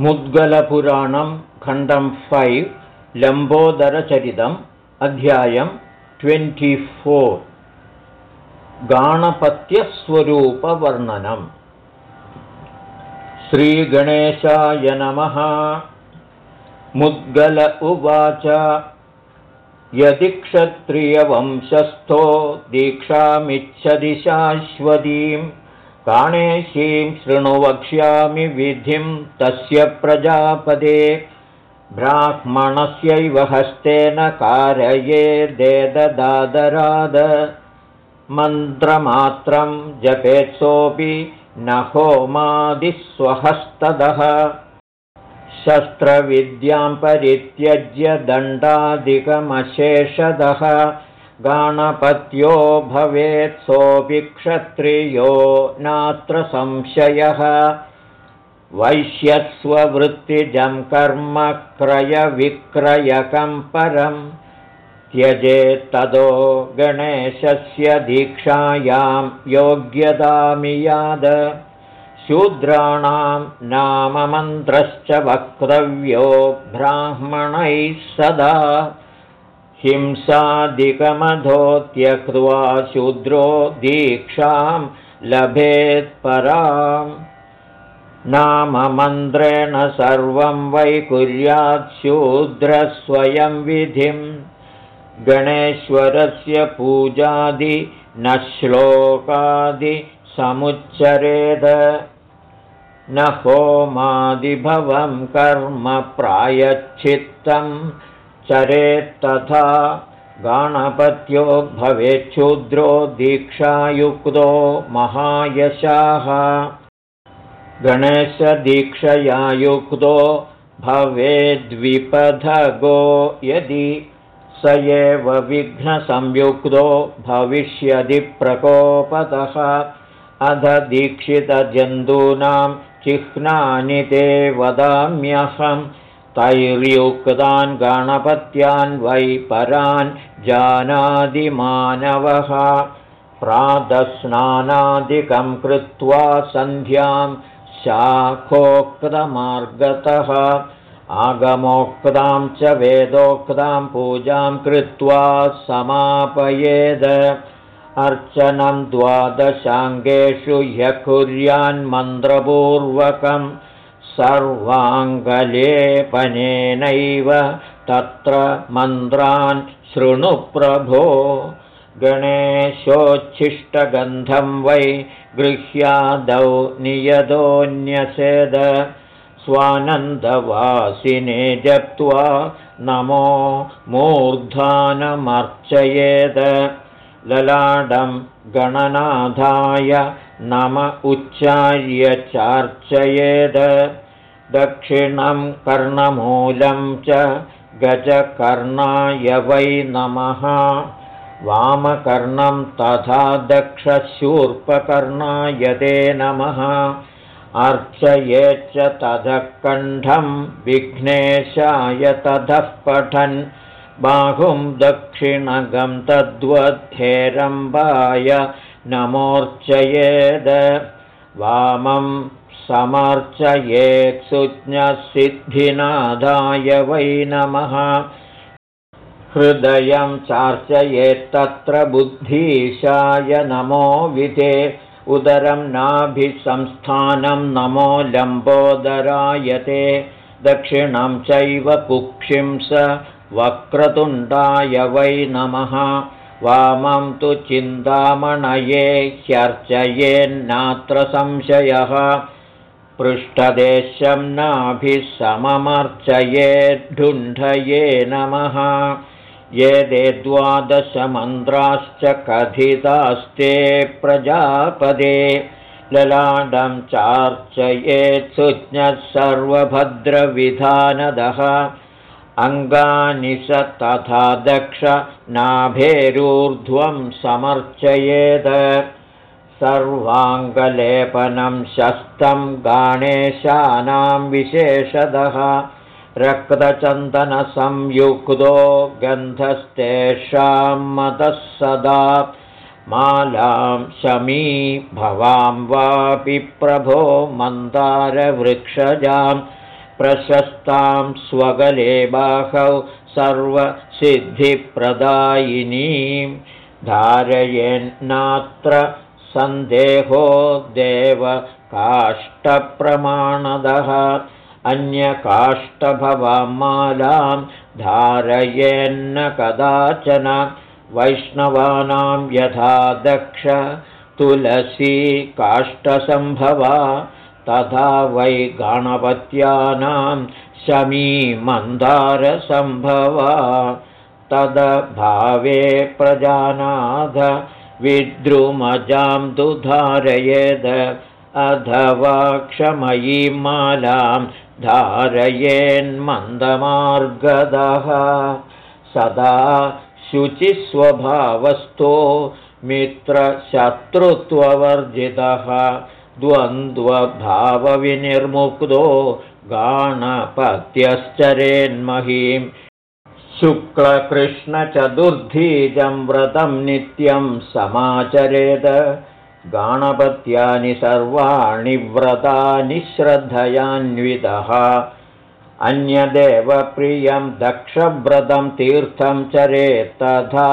मुद्गलपुराणं खण्डं फैव् लम्बोदरचरितम् अध्यायं ट्वेण्टिफोर् गाणपत्यस्वरूपवर्णनम्। श्रीगणेशाय नमः। मुद्गल उवाच। यदि क्षत्रियवंशस्थो दीक्षामिच्छति शाश्वतीम् काणेशीं शृणु वक्ष्यामि विधिं तस्य प्रजापदे। ब्राह्मणस्यैव हस्तेन कारयेदेददादराद मन्त्रमात्रं जपेत्सोऽपि न होमादिस्वहस्तदः। शस्त्रविद्यां परित्यज्य दण्डादिकमशेषदः गाणपत्यो भवेत् सोऽपि क्षत्रियो नात्र संशयः। वैश्यस्ववृत्तिजं कर्म क्रयविक्रयकं परं त्यजेत्तदो गणेशस्य दीक्षायां योग्यतामियाद शूद्राणां नाममन्त्रश्च वक्तव्यो ब्राह्मणैः सदा हिंसादिकमधोत्यक्त्वा शूद्रो दीक्षां लभेत्पराम् नाममन्त्रेण सर्वं वै कुर्यात् शूद्रस्वयं विधिं। गणेश्वरस्य पूजादि न श्लोकादिसमुच्चरेद न होमादिभवं कर्म प्रायच्छित्तम् चरेत्तथा गाणपत्यो भवेच्छूद्रो दीक्षायुक्तो महायशाः। गणेशदीक्षया युक्तो भवेद्विपथगो यदि स एव विघ्नसंयुक्तो भविष्यदि प्रकोपतः। अध दीक्षितजन्तूनां चिह्नानि ते वदाम्यहम् तैर्युक्तान् गणपत्यान् वै परान् जानादिमानवः प्रातस्नानादिकं कृत्वा सन्ध्यां शाखोक्तमार्गतः आगमोक्तां च वेदोक्तां पूजां कृत्वा समापयेद। अर्चनं द्वादशाङ्गेषु ह्य कुर्यान्मन्त्रपूर्वकम् सर्वाङ्गलेपनेनैव तत्र मन्त्रान् शृणुप्रभो गणेशोच्छिष्टगन्धं वै गृह्यादौ नियतोऽन्यसेद। स्वानन्दवासिने जप्त्वा नमो मूर्धानमर्चयेद। ललाडं गणनाथाय नम उच्चार्य चार्चयेद दक्षिणं कर्णमूलं च गजकर्णाय वै नमः। वामकर्णं तथा दक्षशूर्पकर्णाय ते नमः। अर्चयेच्च ततः कण्ठं विघ्नेशाय ततः पठन्। बाहुं दक्षिणगं तद्वद्धेरम्बाय नमोर्चयेद वामं समर्चयेत्सुज्ञसिद्धिनादाय वै नमः। हृदयं चार्चयेत्तत्र बुद्धीशाय नमो विधे उदरं नाभिसंस्थानं नमो लम्बोदरायते दक्षिणं चैव कुक्षिंस वक्रतुण्डाय वै नमः। वामं तु चिन्तामणये ह्यर्चयेन्नात्र संशयः पृष्ठदेशं नाभिसममर्चयेद्धुण्ढये नमः। ये दे द्वादशमन्त्राश्च कथितास्ते प्रजापदे। ललाडं चार्चयेत्सुज्ञः सर्वभद्रविधानदः। अङ्गानि स तथा दक्ष नाभेरूर्ध्वं समर्चयेद सर्वाङ्गलेपनं शस्तं गाणेशानां विशेषदः। रक्तचन्दनसंयुक्तो गन्धस्तेषां मतः सदा। मालां शमी भवां वापि प्रभो मन्दारवृक्षजां। प्रशस्तां स्वगले बाहौ सर्वसिद्धिप्रदायिनीं। धारयेन्नात्र सन्देहो देवकाष्ठप्रमाणदः अन्यकाष्ठभवां मालां धारयेन्न कदाचन वैष्णवानां यथा दक्ष तुलसी काष्ठसम्भवा तथा वै गणपत्यानां शमी मन्दारसम्भवा तदभावे प्रजानाथ विद्रुमजां तु धारयेद अथवा क्षमयीं मालां धारयेन्मन्दमार्गदः सदा शुचिस्वभावस्थो मित्रशत्रुत्ववर्जितः द्वन्द्वभावविनिर्मुक्तो गाणपत्यश्चरेन्महीं शुक्लकृष्णचतुर्धीजं व्रतं नित्यं समाचरेद। गाणपत्यानि सर्वाणि व्रतानि श्रद्धयान्वितः। अन्यदेवप्रियं दक्षव्रतं तीर्थं चरेत्तथा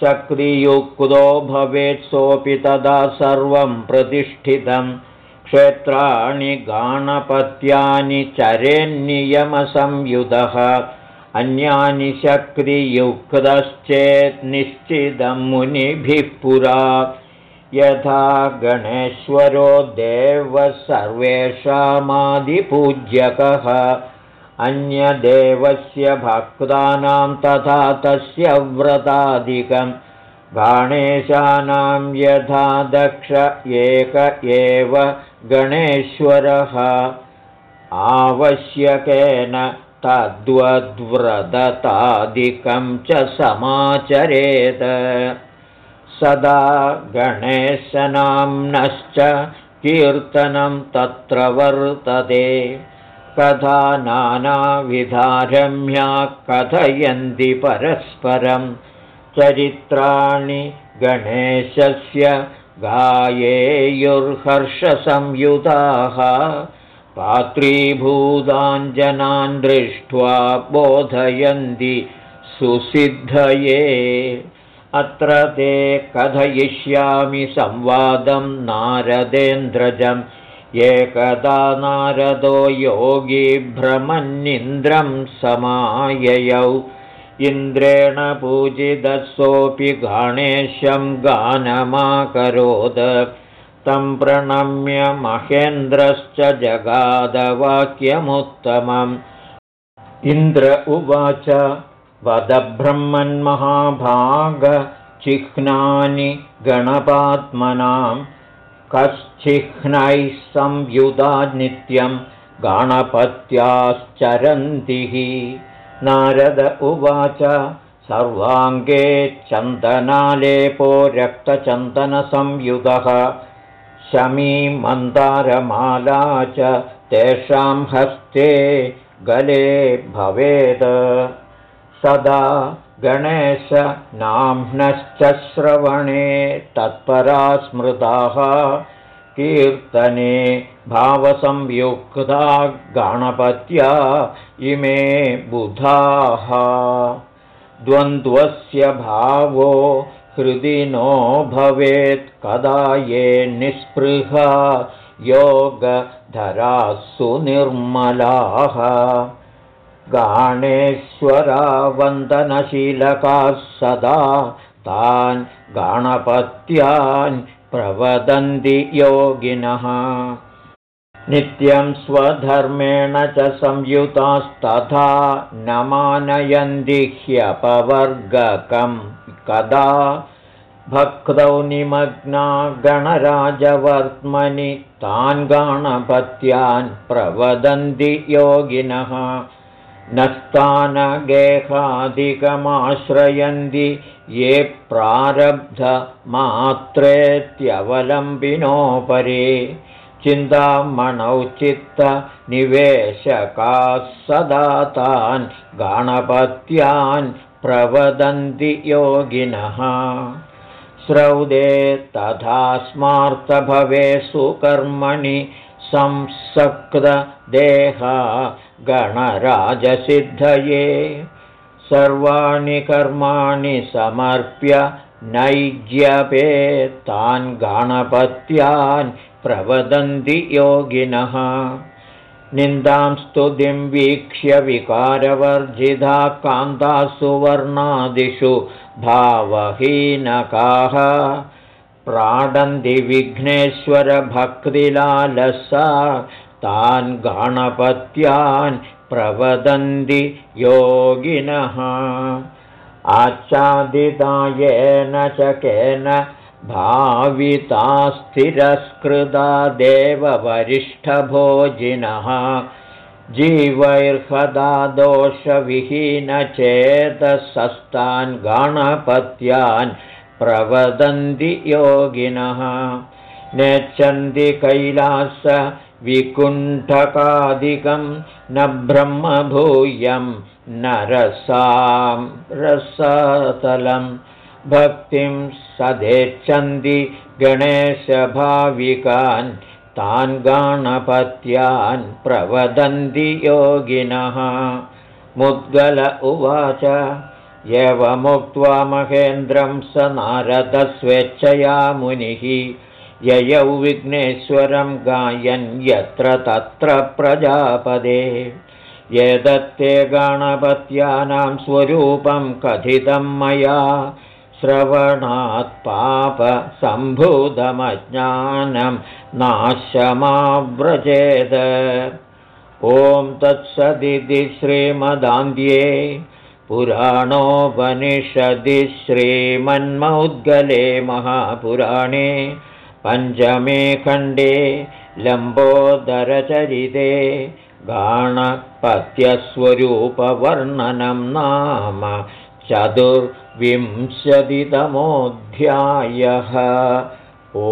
शक्तियुक्तो भवेत् सोऽपि तदा सर्वं प्रतिष्ठितं। क्षेत्राणि गाणपत्यानि चरेन्नियमसंयुतः अन्यानि शक्तियुक्तश्चेत् निश्चितं मुनिभिः पुरा। यथा गणेश्वरो देवः सर्वेषामादिपूज्यकः। अन्यदेवस्य भक्तानां तथा तस्य व्रतादिकं। गणेशानां यथा दक्ष एक एव गणेश्वरः। आवश्यकेन तद्वद्व्रततादिकं च समाचरेत्। सदा गणेशनाम्नश्च कीर्तनं तत्र वर्तते। कथा नानाविधारम्या कथयन्ति परस्परं। चरित्राणि गणेशस्य गायेयुर्हर्षसंयुताः पात्रीभूताञ्जनान् दृष्ट्वा बोधयन्ति सुसिद्धये। अत्र ते कथयिष्यामि संवादं नारदेन्द्रजम्। एकदा नारदो योगी भ्रमन्निन्द्रं समाययौ। इन्द्रेण पूजितसोऽपि गणेशं गानमाकरोद तं प्रणम्य महेन्द्रश्च जगादवाक्यमुत्तमम्। इन्द्र उवाच वदब्रह्मन्महाभागचिह्नानि गणपात्मनाम्। कश्चिह्नैः संयुधा नित्यं गणपत्याश्चरन्तिः। नारद उवाच सर्वाङ्गे चन्दनालेपो रक्तचन्दनसंयुधः शमी मन्दारमाला च तेषां हस्ते गले भवेत् सदा गणेशनाम्नश्च श्रवणे तत्परा स्मृताः कीर्तने भावसंयुक्ता गणपत्या इमे बुधाः। द्वन्द्वस्य भावो हृदि नो भवेत् कदा ये निःस्पृहा योगधराः सुनिर्मलाः गाणेश्वरावन्दनशीलकाः सदा तान् गणपत्यान् प्रवदन्ति योगिनः। नित्यं स्वधर्मेण च संयुतास्तथा न मानयन्ति ह्यपवर्गकं कदा भक्तौ निमग्ना गणराजवर्त्मनि तान् गणपत्यान् प्रवदन्ति योगिनः। न स्थानगेहादिकमाश्रयन्ति ये प्रारब्धमात्रेत्यवलम्बिनोपरि। चिन्तामणौ चित्तनिवेशकाः सदा तान् गणपत्यान् प्रवदन्ति योगिनः। श्रौदे तथा स्मार्तभवे सुकर्मणि संसक्तदेहा गणराजसिद्धये। सर्वाणि कर्माणि समर्प्य नैज्यपे तान् गणपत्यान् प्रवदन्ति योगिनः निन्दां स्तुतिं वीक्ष्य विकारवर्जिता कान्तासु वर्णादिषु भावहीनकाः प्राडन्ति विघ्नेश्वरभक्तिलालसा तान् गणपत्यान् प्रवदन्ति योगिनः। आच्छादितायेन च केन भाविता स्थिरस्कृता देववरिष्ठभोजिनः। जीवैर्हदा दोषविहीनचेतसस्तान् गणपत्यान् प्रवदन्ति योगिनः। नेच्छन्ति कैलास विकुण्ठकादिकं न ब्रह्मभूयं न रसां रसातलम् भक्तिं सदेच्छन्ति गणेशभाविकान् तान् गणपत्यान् प्रवदन्ति योगिनः। मुद्गल उवाच एवमुक्त्वा महेन्द्रं स नारदस्वेच्छया मुनिः। ययौ विघ्नेश्वरं गायन् यत्र तत्र प्रजापदे। एतत्ते गणपत्यानां स्वरूपं कथितं मया श्रवणात् पापसम्भूतमज्ञानं नाशमाव्रजेद ॐ तत्सदिति श्रीमदान्ध्ये पुराणोपनिषदि श्रीमन्मौद्गले महापुराणे पञ्चमे खण्डे लम्बोदरचरिते गाणपत्यस्वरूपवर्णनं नाम चतुर्विंशतितमोऽध्यायः। ओ